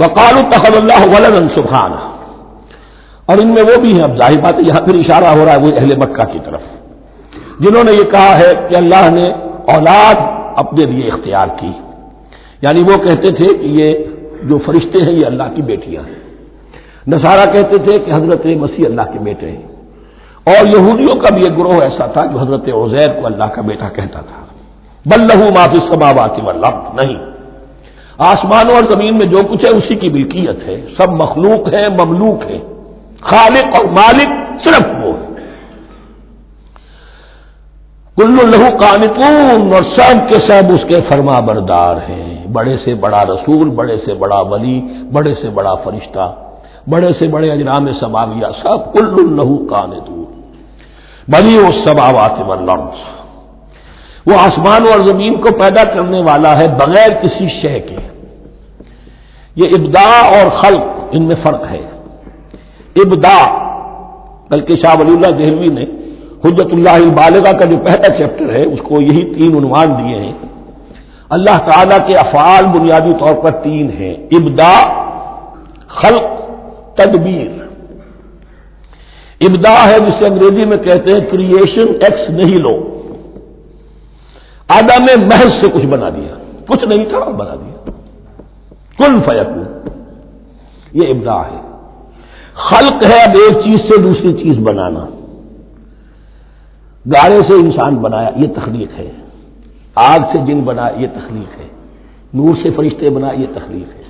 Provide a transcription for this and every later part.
وقال تخل اللہ ولن سبحان اور ان میں وہ بھی ہیں، اب ظاہر بات ہے، یہاں پھر اشارہ ہو رہا ہے، وہ اہل مکہ کی طرف۔ جنہوں نے یہ کہا ہے کہ اللہ نے اولاد اپنے لیے اختیار کی۔ یعنی وہ کہتے تھے کہ یہ جو فرشتے ہیں، یہ اللہ کی بیٹیاں ہیں۔ نصارہ کہتے تھے کہ حضرت مسیح اللہ کے بیٹے ہیں۔ اور یہودیوں کا بھی ایک گروہ ایسا تھا جو حضرت عزیر کو اللہ کا بیٹا کہتا تھا۔ بل لہو معافی سماواتی و نہیں۔ آسمانوں اور زمین میں جو کچھ ہے، اسی کی ملکیت ہے۔ سب مخلوق ہے مملوک ہے خالق اور مالک صرف وہ ہے کل لہو کانکون اور سب کے سب اس کے فرما بردار ہیں۔ بڑے سے بڑا رسول، بڑے سے بڑا ولی، بڑے سے بڑا فرشتہ، بڑے سے بڑے اجرام سماویہ، سب کل لہو کانتون بلی وہ سب آواز وہ آسمان اور زمین کو پیدا کرنے والا ہے بغیر کسی شے کے۔ یہ ابدا اور خلق ان میں فرق ہے۔ ابدا بلکہ شاہ ولی اللہ دہلوی نے حجت اللہ البالغہ کا جو پہلا چیپٹر ہے، اس کو یہی تین عنوان دیے ہیں۔ اللہ تعالی کے افعال بنیادی طور پر تین ہیں۔ ابدا خلق، تدبیر۔ ابدا ہے جسے انگریزی میں کہتے ہیں کریشن ایکس نہیں لو آدم میں محض سے کچھ بنا دیا۔ کچھ نہیں تھا اور بنا دیا۔ کل فیق یہ ابدا ہے۔ خلق ہے اب ایک چیز سے دوسری چیز بنانا۔ گارے سے انسان بنایا، یہ تخلیق ہے۔ آگ سے جن بنا، یہ تخلیق ہے۔ نور سے فرشتے بنا، یہ تخلیق ہے۔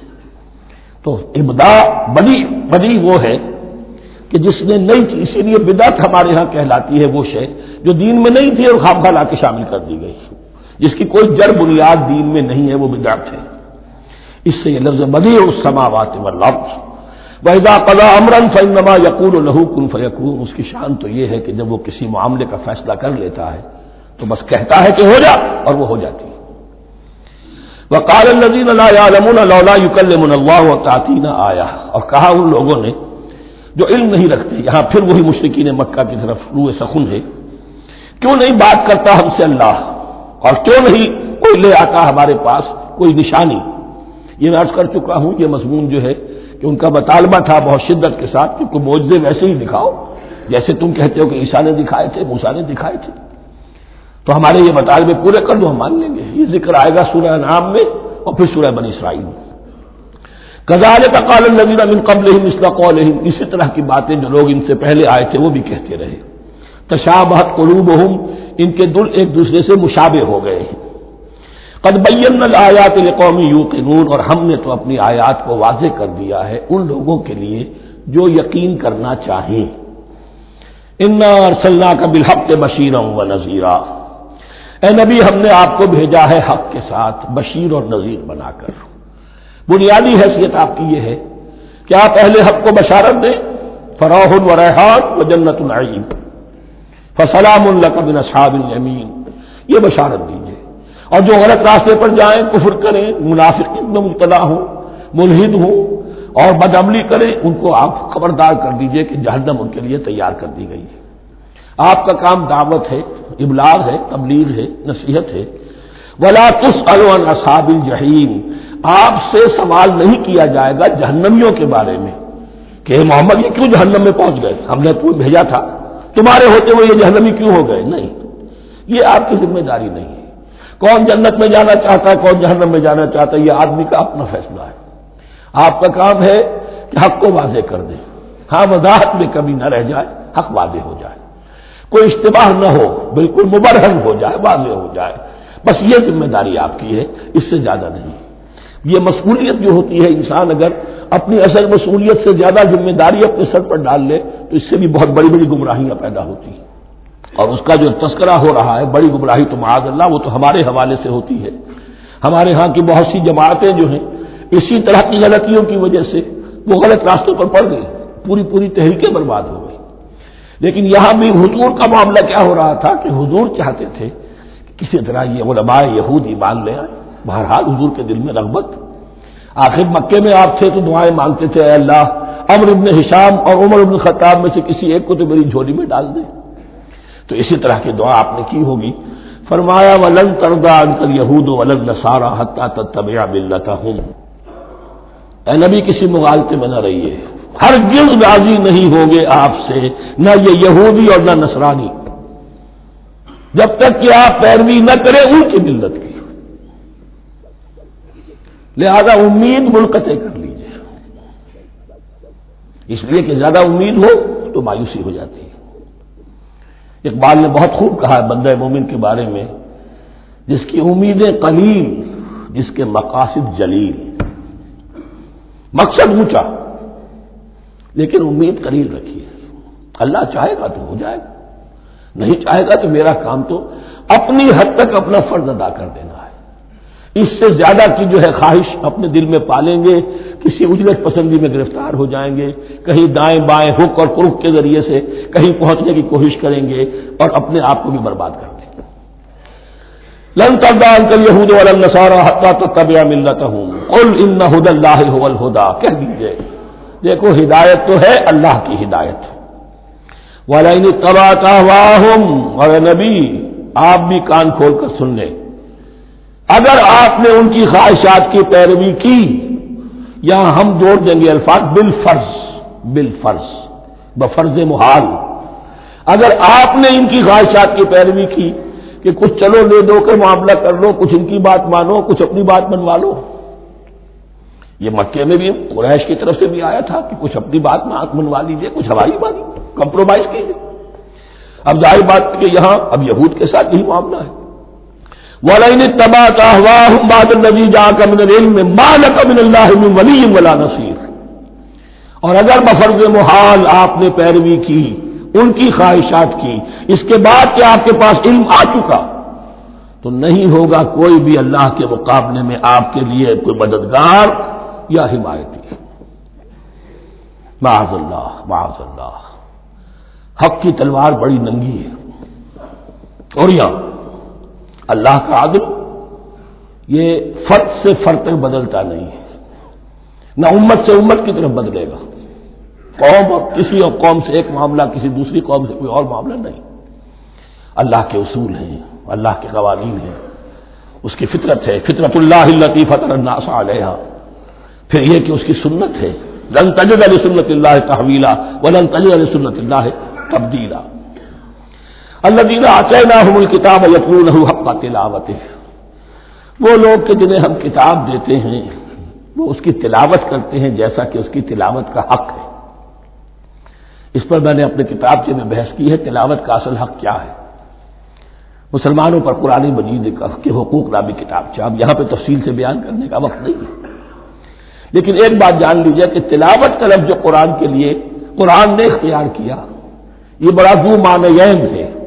تو ابدا بڑی بڑی وہ ہے کہ جس نے نئی چیز، اسی لیے بدعت ہمارے ہاں کہلاتی ہے وہ شے، جو دین میں نہیں تھی اور خام لا کے شامل کر دی گئی۔ جس کی کوئی جڑ بنیاد دین میں نہیں ہے، وہ بدعت ہے۔ اس سے یہ لفظ بدی اس سماوات لفظ وحدا قلا امرن فنما یقون لہو کن فیقون اس کی شان تو یہ ہے کہ جب وہ کسی معاملے کا فیصلہ کر لیتا ہے، تو بس کہتا ہے کہ ہو جا اور وہ ہو جاتی ہے۔ وہ کال الدین اللہ یوکل اللہ تعطی آیا اور کہا ان لوگوں نے جو علم نہیں رکھتے، یہاں پھر وہی مشرقین مکہ کی طرف روح سخن ہے، کیوں نہیں بات کرتا ہم سے اللہ؟ اور کیوں نہیں؟ کوئی لے آتا ہمارے پاس، کوئی نشانی۔ یہ میں عرض کر چکا ہوں، یہ مضمون جو ہے کہ ان کا مطالبہ تھا بہت شدت کے ساتھ کہ کوئی معجزے ویسے ہی دکھاؤ۔ جیسے تم کہتے ہو کہ عیسا نے دکھائے تھے موسا نے دکھائے تھے۔ تو ہمارے یہ مطالبے پورے کر دو، ہم مان لیں گے۔ یہ ذکر آئے گا سورہ نام میں اور پھر سورہ بنی اسرائیل میں۔ کزال تقال النبین من قبل قول اسی طرح کی باتیں جو لوگ ان سے پہلے آئے تھے، وہ بھی کہتے رہے۔ تشابہت قلوب ان کے دل ایک دوسرے سے مشابہ ہو گئے ہیں۔ قد بین آیات قومی یو اور ہم نے تو اپنی آیات کو واضح کر دیا ہے ان لوگوں کے لیے جو یقین کرنا چاہیں۔ ان ارسلہ کا بالحق بشیر و نذیرہ اے نبی، ہم نے آپ کو بھیجا ہے حق کے ساتھ بشیر اور نذیر بنا کر۔ بنیادی حیثیت آپ کی یہ ہے کہ آپ اہل حق کو بشارت دیں فراہ و ریحان و جنت العیم فسلام اللہ اصحاب الیمین۔ یہ بشارت دیجیے اور جو غلط راستے پر جائیں، کفر کریں، منافق میں مبتلا ہوں، ملحد ہوں، اور بد عملی کریں، ان کو آپ خبردار کر دیجیے کہ جہنم ان کے لیے تیار کر دی گئی ہے۔ آپ کا کام دعوت ہے، ابلاغ ہے، تبلیغ ہے، نصیحت ہے۔ ولا تس اصحاب الجحیم آپ سے سوال نہیں کیا جائے گا جہنمیوں کے بارے میں کہ محمد یہ کیوں جہنم میں پہنچ گئے؟ ہم نے تمہیں بھیجا تھا۔ تمہارے ہوتے ہوئے یہ جہنمی کیوں ہو گئے؟ نہیں۔ یہ آپ کی ذمہ داری نہیں ہے۔ کون جنت میں جانا چاہتا ہے، کون جہنم میں جانا چاہتا ہے؟ یہ آدمی کا اپنا فیصلہ ہے۔ آپ کا کام ہے کہ حق کو واضح کر دیں۔ ہاں وضاحت میں کمی نہ رہ جائے، حق واضح ہو جائے۔ کوئی اشتباہ نہ ہو، بالکل مبرہن ہو جائے، واضح ہو جائے۔ بس یہ ذمہ داری آپ کی ہے، اس سے زیادہ نہیں۔ یہ مصولیت جو ہوتی ہے انسان اگر اپنی اصل مصولیت سے زیادہ ذمہ داری اپنے سر پر ڈال لے، تو اس سے بھی بہت بڑی بڑی گمراہیاں پیدا ہوتی ہیں۔ اور اس کا جو تذکرہ ہو رہا ہے، بڑی گمراہی تو معاذ اللہ، وہ تو ہمارے حوالے سے ہوتی ہے۔ ہمارے ہاں کی بہت سی جماعتیں جو ہیں، اسی طرح کی غلطیوں کی وجہ سے وہ غلط راستوں پر پڑ گئی پوری پوری تحریکیں برباد ہو گئی لیکن یہاں بھی حضور کا معاملہ کیا ہو رہا تھا کہ حضور چاہتے تھے کہ کسی طرح یہ علماء یہود ایمان لے آئے بہرحال حضور کے دل میں رغبت۔ آخر مکے میں آپ تھے تو دعائیں مانگتے تھے، اے اللہ امر ابن حشام اور عمر ابن خطاب میں سے کسی ایک کو تو میری جھولی میں ڈال دیں تو اسی طرح کی دعا آپ نے کی ہوگی۔ فرمایا، ولن تردا انکل یہود و ولن نسارا حتہ تب ملتا ہوں اے نبی، کسی مغالطے میں نہ رہیے۔ ہر گل راضی نہیں ہوں گے آپ سے، نہ یہ یہودی اور نہ نصرانی۔ جب تک کہ آپ پیروی نہ کریں، ان کی ملت کی۔ لہذا امید منقطع کر لیجیے اس لیے کہ زیادہ امید ہو تو مایوسی ہو جاتی ہے۔ اقبال نے بہت خوب کہا ہے بندہ مومن کے بارے میں، جس کی امیدیں قلیل، جس کے مقاصد جلیل۔ مقصد اونچا، لیکن امید قلیل رکھیے۔ اللہ چاہے گا تو ہو جائے گا۔ نہیں چاہے گا تو میرا کام تو اپنی حد تک اپنا فرض ادا کر دینا ہے۔ اس سے زیادہ کی جو ہے خواہش اپنے دل میں پالیں گے، کسی اجرت پسندی میں گرفتار ہو جائیں گے، کہیں دائیں بائیں حک اور کرک کے ذریعے سے کہیں پہنچنے کی کوشش کریں گے اور اپنے آپ کو بھی برباد کر دیں گے۔ لن تردان کل یہود نسارا حتہ تو طبیہ ملتا ہوں کل ان ہد اللہ ہدا کہہ دیجیے دیکھو ہدایت تو ہے، اللہ کی ہدایت۔ تبا کا واہم اور نبی، آپ بھی کان کھول کر سن لیں۔ اگر آپ نے ان کی خواہشات کی پیروی کی، یہاں ہم جوڑ دیں گے الفاظ بال فرض فرض بفرض محال۔ اگر آپ نے ان کی خواہشات کی پیروی کی کہ کچھ چلو لے دو کے معاملہ کر لو، کچھ ان کی بات مانو، کچھ اپنی بات منوا لو۔ یہ مکے میں بھی، قریش کی طرف سے بھی آیا تھا کہ کچھ اپنی بات منوا لیجیے کچھ ہماری بات، کمپرومائز کیجیے اب ظاہر بات کہ یہاں، اب یہود کے ساتھ یہی معاملہ ہے۔ ولین تباہ کا باد النبی جا من علم من اللہ ولی ولا نصیر اور اگر بفرض محال آپ نے پیروی کی، ان کی خواہشات کی، اس کے بعد کہ آپ کے پاس علم آ چکا، تو نہیں ہوگا کوئی بھی اللہ کے مقابلے میں آپ کے لیے کوئی مددگار یا حمایتی۔ معاذ اللہ معاذ اللہ۔ حق کی تلوار بڑی ننگی ہے۔ اور یہاں اللہ کا عدل، یہ فرد سے فرد تک بدلتا نہیں ہے۔ نہ امت سے امت کی طرف بدلے گا۔ قوم اور کسی اور قوم سے ایک معاملہ، کسی دوسری قوم سے کوئی اور معاملہ نہیں۔ اللہ کے اصول ہیں، اللہ کے قوانین ہیں۔ اس کی فطرت ہے، فطرت اللہ فطر الناس علیہ پھر یہ کہ اس کی سنت ہے۔ لن تجد علی سنت اللہ تحویلا، ولن تجد علی سنت اللہ تبدیلا۔ اللہ دینا آتے نہ کتاب یقون حق تلاوت وہ لوگ کہ جنہیں ہم کتاب دیتے ہیں، وہ اس کی تلاوت کرتے ہیں جیسا کہ اس کی تلاوت کا حق ہے۔ اس پر میں نے اپنے کتاب سے میں بحث کی ہے، تلاوت کا اصل حق کیا ہے؟ مسلمانوں پر قرآن مجید کے حقوق نامی کتاب سے اب یہاں پہ تفصیل سے بیان کرنے کا وقت نہیں ہے۔ لیکن ایک بات جان لیجیے کہ تلاوت کا لفظ جو قرآن کے لیے، قرآن نے اختیار کیا، یہ بڑا دو معنی ہے۔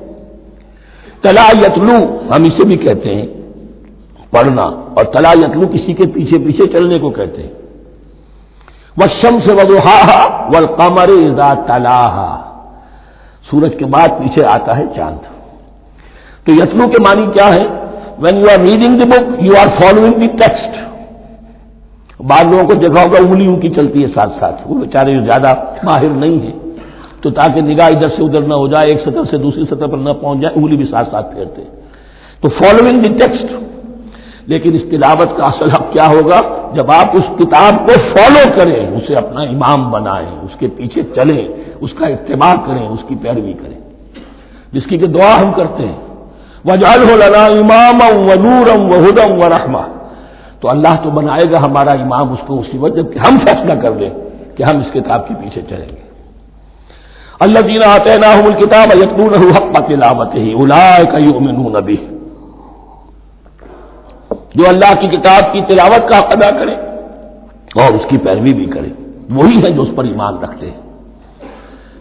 تلا یتلو ہم اسے بھی کہتے ہیں، پڑھنا، اور تلا یتلو کسی کے پیچھے پیچھے چلنے کو کہتے ہیں۔ وہ شم سے وضوحا و قمر سورج کے بعد پیچھے آتا ہے چاند۔ تو یتلو کے معنی کیا ہے؟ When you are reading the book you are following the text بعض لوگوں کو دیکھا ہوگا انگلیوں کی چلتی ہے ساتھ ساتھ۔ وہ بیچارے زیادہ ماہر نہیں ہیں۔ تو تاکہ نگاہ ادھر سے ادھر نہ ہو جائے، ایک سطح سے دوسری سطح پر نہ پہنچ جائے، انگلی بھی ساتھ ساتھ پھیرتے تو فالوئنگ دی ٹیکسٹ لیکن اس تلاوت کا اصل حق کیا ہوگا؟ جب آپ اس کتاب کو فالو کریں، اسے اپنا امام بنائیں، اس کے پیچھے چلیں، اس کا اتباع کریں، اس کی پیروی کریں۔ جس کی کہ دعا ہم کرتے ہیں۔ وجال ہو لنا امام و نورم و ہدم و رحمہ تو اللہ تو بنائے گا ہمارا امام، اس کو اسی وقت کہ ہم فیصلہ کر دیں کہ ہم اس کتاب کے پیچھے چلیں گے۔ اللہ دینا آتے کتاب یقین حق تلاوت ہی الا نبی جو اللہ کی کتاب کی تلاوت کا حق ادا کرے اور اس کی پیروی بھی کرے، وہی ہے جو اس پر ایمان رکھتے ہیں۔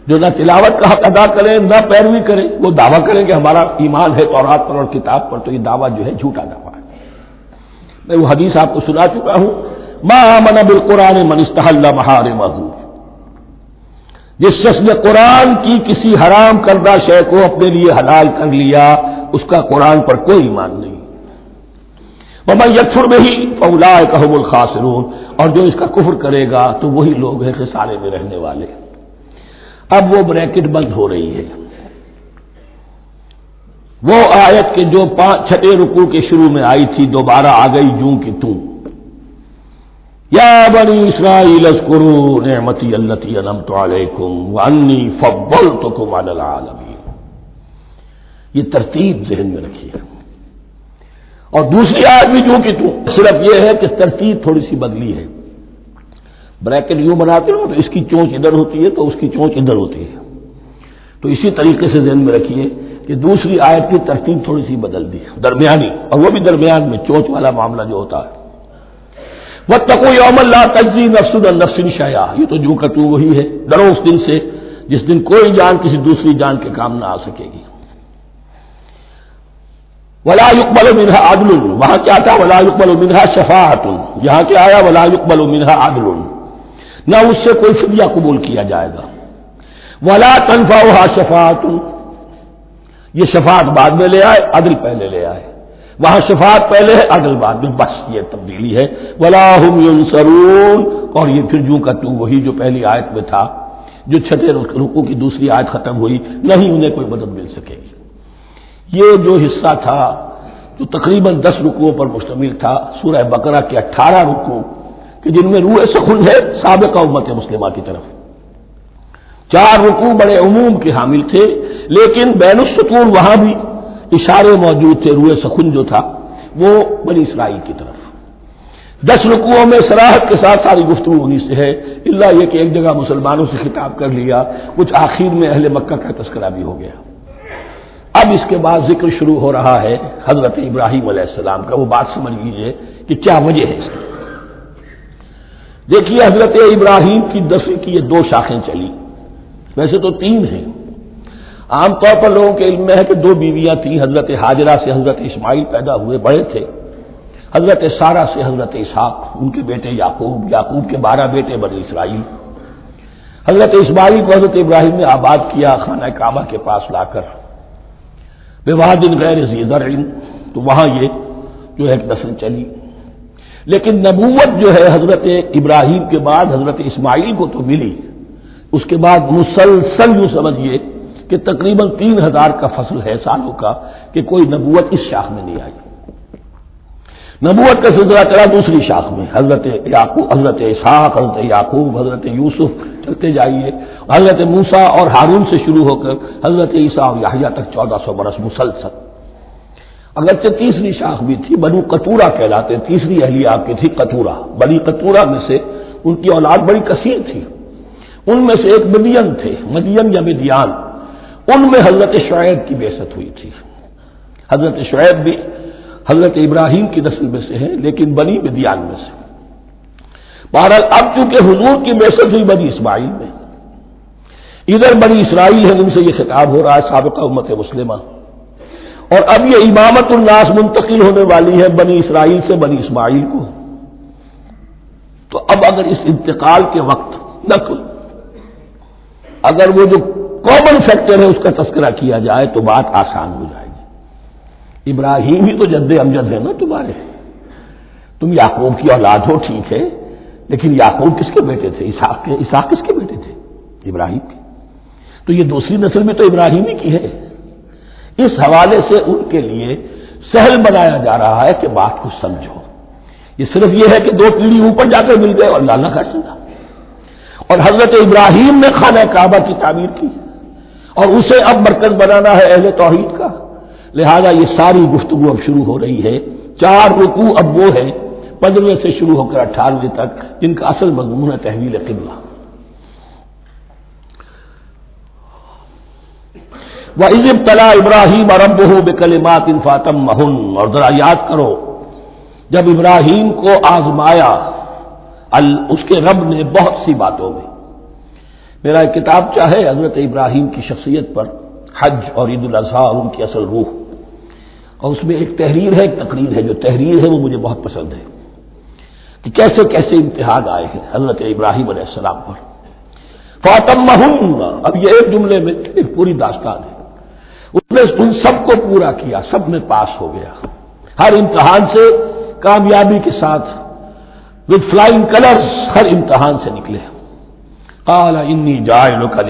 جو نہ تلاوت کا حق ادا کریں نہ پیروی کریں وہ دعویٰ کریں کہ ہمارا ایمان ہے تورات پر اور کتاب پر، تو یہ دعویٰ جو ہے جھوٹا دعویٰ ہے۔ میں وہ حدیث آپ کو سنا چکا ہوں ماں من بالقرآن منستحل مہار محور جس شخص نے قرآن کی کسی حرام کردہ شے کو اپنے لیے حلال کر لیا، اس کا قرآن پر کوئی ایمان نہیں۔ مما یکفر میں ہی فولا کہ الخاصرون اور جو اس کا کفر کرے گا، تو وہی لوگ ہیں خسارے میں رہنے والے۔ اب وہ بریکٹ بند ہو رہی ہے۔ وہ آیت کے جو پانچ چھٹے رکو کے شروع میں آئی تھی، دوبارہ آ گئی جوں کی توں۔ یا بنی اسرائیل اذکروا نعمتی التي انعمت علیکم وانی فضلتکم علی العالمین۔ یہ ترتیب ذہن میں رکھیے۔ اور دوسری آج بھی جو کہ تو صرف یہ ہے کہ ترتیب تھوڑی سی بدلی ہے۔ بریکٹ یوں بناتے ہو تو اس کی چونچ ادھر ہوتی ہے تو اس کی چونچ ادھر ہوتی ہے۔ تو اسی طریقے سے ذہن میں رکھیے کہ دوسری آیت کی ترتیب تھوڑی سی بدل دی۔ درمیانی اور وہ بھی درمیان میں چونچ والا معاملہ جو ہوتا ہے۔ وہ تکو یوم اللہ تجزی نفس نفسن شایا یہ تو جو کتو وہی ہے۔ ڈرو اس دن سے جس دن کوئی جان کسی دوسری جان کے کام نہ آ سکے گی۔ ولا يقبل منها عدل۔ وہاں کیا تھا؟ ولا يقبل منها شفاعت یہاں کیا آیا؟ ولا يقبل منها عدل۔ نہ اس سے کوئی فدیہ قبول کیا جائے گا۔ ولا تنفعها شفاعت یہ شفاعت بعد میں لے آئے، عدل پہلے لے آئے۔ وہاں شفاعت پہلے ہے عدل بعد میں بس یہ تبدیلی ہے۔ ولا هم ينصرون۔ اور یہ پھر جو کا تو وہی جو پہلی آیت میں تھا، جو چھٹے رکو کی دوسری آیت ختم ہوئی، نہیں انہیں کوئی مدد مل سکے گی۔ یہ جو حصہ تھا، جو تقریباً دس رکوؤں پر مشتمل تھا، سورہ بقرہ کے اٹھارہ رکو کہ جن میں روح سخن ہے، سابقہ امت مسلمہ کی طرف۔ چار رکو بڑے عموم کے حامل تھے، لیکن بین السطور وہاں بھی اشارے موجود تھے روح سخن جو تھا، وہ بنی اسرائیل کی طرف۔ دس رکوؤں میں سراہد کے ساتھ ساری گفتگو ہونی سے ہے۔ اللہ یہ کہ ایک جگہ مسلمانوں سے خطاب کر لیا، کچھ آخر میں اہل مکہ کا تذکرہ بھی ہو گیا۔ اب اس کے بعد ذکر شروع ہو رہا ہے حضرت ابراہیم علیہ السلام کا۔ وہ بات سمجھ لیجیے کہ کیا وجہ ہے اس کی۔ دیکھیے حضرت ابراہیم کی دسویں کی یہ دو شاخیں چلی۔ ویسے تو تین ہیں۔ عام طور پر لوگوں کے علم میں ہے کہ دو بیویاں تھیں، حضرت حاجرہ سے حضرت اسماعیل پیدا ہوئے، بڑے تھے۔ حضرت سارا سے حضرت اسحاق، ان کے بیٹے یعقوب یعقوب کے بارہ بیٹے بنے اسرائیل۔ حضرت اسماعیل کو حضرت ابراہیم نے آباد کیا خانہ کعبہ کے پاس لا کر۔ دن غیر زیزر تو وہاں یہ جو ہے نسل چلی۔ لیکن نبوت جو ہے حضرت ابراہیم کے بعد حضرت اسماعیل کو تو ملی۔ اس کے بعد مسلسل یوں سمجھیے کہ تقریباً تین ہزار کا فصل ہے سالوں کا کہ کوئی نبوت اس شاخ میں نہیں آئی۔ نبوت کا سلسلہ چلا دوسری شاخ میں، حضرت یعقوب، حضرت اسحاق، حضرت یعقوب، حضرت یوسف، چلتے جائیے۔ حضرت موسا اور ہارون سے شروع ہو کر حضرت عیسیٰ اور یاہیا تک چودہ سو برس مسلسل۔ اگرچہ تیسری شاخ بھی تھی، بنو کتورا کہلاتے، تیسری اہلی آپ کی تھی کتورا بنی کتورا میں سے ان کی اولاد بڑی کثیر تھی۔ ان میں سے ایک مدین تھے، مدین یا مدیان۔ ان میں حضرت شعیب کی بےست ہوئی تھی۔ حضرت شعیب بھی حضرت ابراہیم کی نسل میں سے ہے لیکن بنی بدیان میں سے۔ بہرحال اب چونکہ حضور کی بحثت ہوئی بنی اسماعیل میں، ادھر بنی اسرائیل ہے جن سے یہ خطاب ہو رہا ہے، سابقہ امت مسلمہ۔ اور اب یہ امامت الناس منتقل ہونے والی ہے بنی اسرائیل سے بنی اسماعیل کو۔ تو اب اگر اس انتقال کے وقت نقل، اگر وہ جو کامن فیکٹر ہے اس کا تذکرہ کیا جائے تو بات آسان ہو جائے گی۔ ابراہیم ہی تو جد امجد ہے نا تمہارے۔ تم یعقوب کی اولاد ہو، ٹھیک ہے، لیکن یعقوب کس کے بیٹے تھے؟ اسحاق کے اسحاق کس کے بیٹے تھے؟ ابراہیم کے۔ تو یہ دوسری نسل میں تو ابراہیم ہی کی ہے۔ اس حوالے سے ان کے لیے سہل بنایا جا رہا ہے کہ بات کو سمجھو۔ یہ صرف یہ ہے کہ دو پیڑھی اوپر جا کر مل گئے اور لانا کر سکا اور حضرت ابراہیم نے خانہ کعبہ کی تعمیر کی۔ اور اسے اب مرکز بنانا ہے اہل توحید کا۔ لہذا یہ ساری گفتگو اب شروع ہو رہی ہے۔ چار رکو اب وہ ہے پندرہویں سے شروع ہو کر اٹھارہویں تک، جن کا اصل مضمون ہے تحویل قبلہ۔ وہ عزم تلا ابراہیم اور ہو بے کلمات انفاطم مہن اور ذرا یاد کرو، جب ابراہیم کو آزمایا اس کے رب نے بہت سی باتوں میں میرا ایک کتاب چاہے حضرت ابراہیم کی شخصیت پر حج اور عید الاضحیٰ اور ان کی اصل روح۔ اور اس میں ایک تحریر ہے، ایک تقریر ہے۔ جو تحریر ہے وہ مجھے بہت پسند ہے۔ کہ کیسے کیسے امتحان آئے ہیں حضرت ابراہیم علیہ السلام پر۔ فاطم اب یہ ایک جملے میں ایک پوری داستان ہے۔ اس نے ان سب کو پورا کیا، سب میں پاس ہو گیا۔ ہر امتحان سے کامیابی کے ساتھ وتھ فلائنگ کلرس ہر امتحان سے نکلے۔ کالا انی جائے کا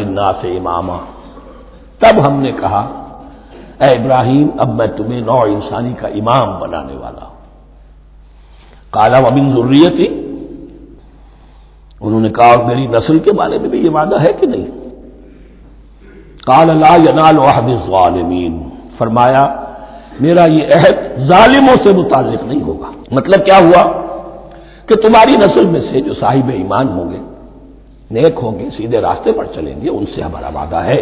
سے اماما۔ تب ہم نے کہا، اے ابراہیم، اب میں تمہیں نو انسانی کا امام بنانے والا ہوں۔ کالا ابن ضروریت کہا، اور میری نسل کے بارے میں بھی یہ وعدہ ہے کہ نہیں؟ کال لا ینال عہد الظالمین۔ فرمایا، میرا یہ عہد ظالموں سے متعلق نہیں ہوگا۔ مطلب کیا ہوا؟ کہ تمہاری نسل میں سے جو صاحب ایمان ہوں گے نیک ہوں گے، سیدھے راستے پر چلیں گے، ان سے ہمارا وعدہ ہے۔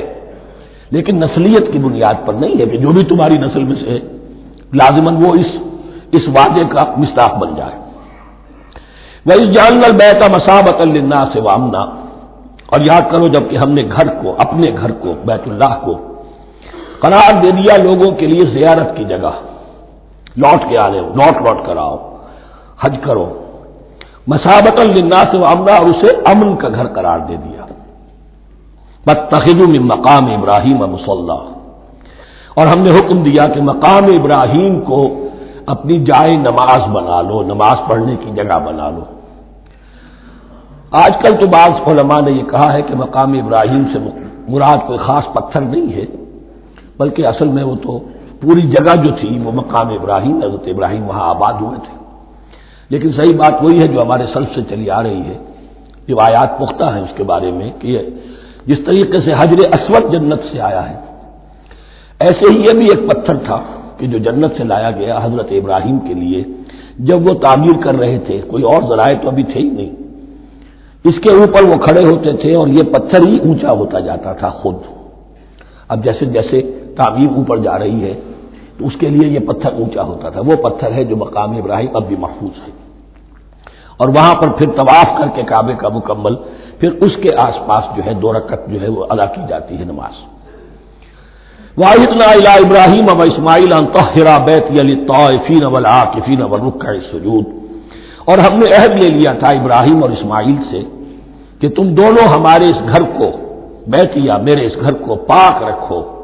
لیکن نسلیت کی بنیاد پر نہیں ہے کہ جو بھی تمہاری نسل میں سے لازمن وہ اس اس وعدے کا مستاق بن جائے۔ وہ اس جان بیتا مسابت اللہ سے وامنا اور یاد کرو جبکہ ہم نے گھر کو، اپنے گھر کو، بیت اللہ کو قرار دے دیا لوگوں کے لیے زیارت کی جگہ۔ لوٹ کے آنے لوٹ لوٹ کر آؤ، حج کرو۔ مسابت النا سے امرا اور اسے امن کا گھر قرار دے دیا۔ میں مقام ابراہیم مسلح اور ہم نے حکم دیا کہ مقام ابراہیم کو اپنی جائے نماز بنا لو، نماز پڑھنے کی جگہ بنا لو۔ آج کل تو بعض علماء نے یہ کہا ہے کہ مقام ابراہیم سے مراد کوئی خاص پتھر نہیں ہے، بلکہ اصل میں وہ تو پوری جگہ جو تھی وہ مقام ابراہیم حضرت ابراہیم وہاں آباد ہوئے تھے۔ لیکن صحیح بات وہی ہے جو ہمارے سلف سے چلی آ رہی ہے، روایات پختہ ہیں اس کے بارے میں کہ جس طریقے سے حجر اسود جنت سے آیا ہے۔ ایسے ہی یہ بھی ایک پتھر تھا کہ جو جنت سے لایا گیا حضرت ابراہیم کے لیے۔ جب وہ تعمیر کر رہے تھے، کوئی اور ذرائع تو ابھی تھے ہی نہیں۔ اس کے اوپر وہ کھڑے ہوتے تھے اور یہ پتھر ہی اونچا ہوتا جاتا تھا خود۔ اب جیسے جیسے تعمیر اوپر جا رہی ہے تو اس کے لیے یہ پتھر اونچا ہوتا تھا۔ وہ پتھر ہے جو مقام ابراہیم اب بھی محفوظ ہے۔ اور وہاں پر پھر طواف کر کے کعبے کا مکمل، پھر اس کے آس پاس جو ہے دو رکت جو ہے وہ ادا کی جاتی ہے نماز۔ واحد الا ابراہیم اب اسماعیل بیت علی طافین اب رخ سجود اور ہم نے عہد لے لیا تھا ابراہیم اور اسماعیل سے کہ تم دونوں ہمارے اس گھر کو، بیت یا میرے اس گھر کو پاک رکھو۔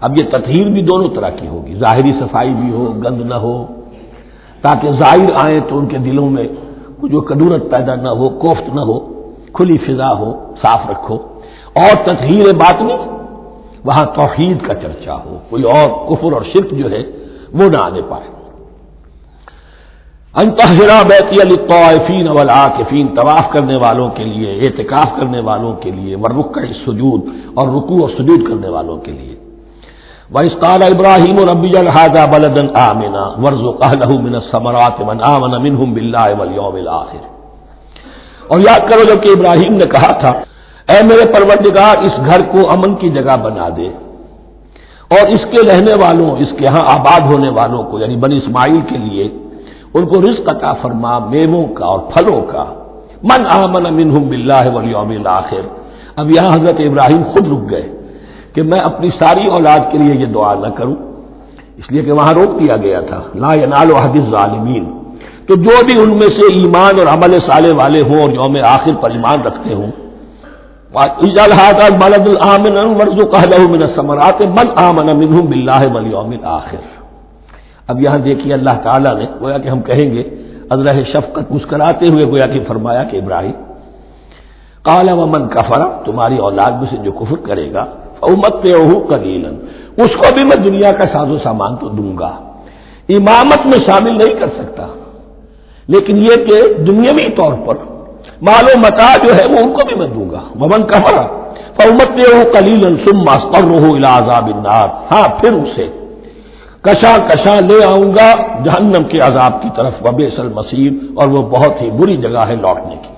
اب یہ تطہیر بھی دونوں طرح کی ہوگی، ظاہری صفائی بھی ہو، گند نہ ہو، تاکہ ظاہر آئیں تو ان کے دلوں میں جو کدورت پیدا نہ ہو، کوفت نہ ہو، کھلی فضا ہو، صاف رکھو۔ اور تطہیر بات نہیں وہاں توحید کا چرچا ہو، کوئی اور کفر اور شرک جو ہے، وہ نہ آنے پائے۔ انتہرا بیتی علی طوفین والعاکفین، طواف کرنے والوں کے لیے، اعتکاف کرنے والوں کے لیے ورک سجود اور رکوع اور سجود کرنے والوں کے لیے۔ وسطال ابراہیم اور ابی بلدن آمنا ورز و من الثمرات من آمن منهم بالله والیوم الاخر اور یاد کرو جبکہ ابراہیم نے کہا تھا، اے میرے پروردگار، اس گھر کو امن کی جگہ بنا دے۔ اور اس کے رہنے والوں، اس کے ہاں آباد ہونے والوں کو یعنی بنی اسماعیل کے لیے، ان کو رزق عطا فرما، میووں کا اور پھلوں کا۔ من آمن منہم باللہ والیوم الاخر اب یہاں حضرت ابراہیم خود رک گئے۔ کہ میں اپنی ساری اولاد کے لیے یہ دعا نہ کروں۔ اس لیے کہ وہاں روک دیا گیا تھا۔ لا ینال حدیث ظالمین تو جو بھی ان میں سے ایمان اور عمل سالے والے ہوں اور یوم آخر پر ایمان رکھتے ہوں۔ بلد العامن من سمرات من آمن منہم باللہ والیوم الاخر اب یہاں دیکھیے اللہ تعالیٰ نے، گویا کہ ہم کہیں گے ادرہ شفقت مسکراتے ہوئے گویا کہ فرمایا کہ ابراہیم کالا و من کفرا تمہاری اولاد میں سے جو کفر کرے گا امت پہ کلیلن اس کو بھی میں دنیا کا ساز و سامان تو دوں گا۔ امامت میں شامل نہیں کر سکتا۔ لیکن یہ کہ دنیاوی طور پر مال و متا جو ہے وہ ان کو بھی میں دوں گا۔ ممن کفرا فمت پہ کلیلن سم ماسکر رہو الازاب ہاں پھر اسے کشا کشا لے آؤں گا جہنم کے عذاب کی طرف۔ وبے سل مسیح اور وہ بہت ہی بری جگہ ہے لوٹنے کی۔